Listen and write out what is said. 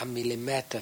a milimeter.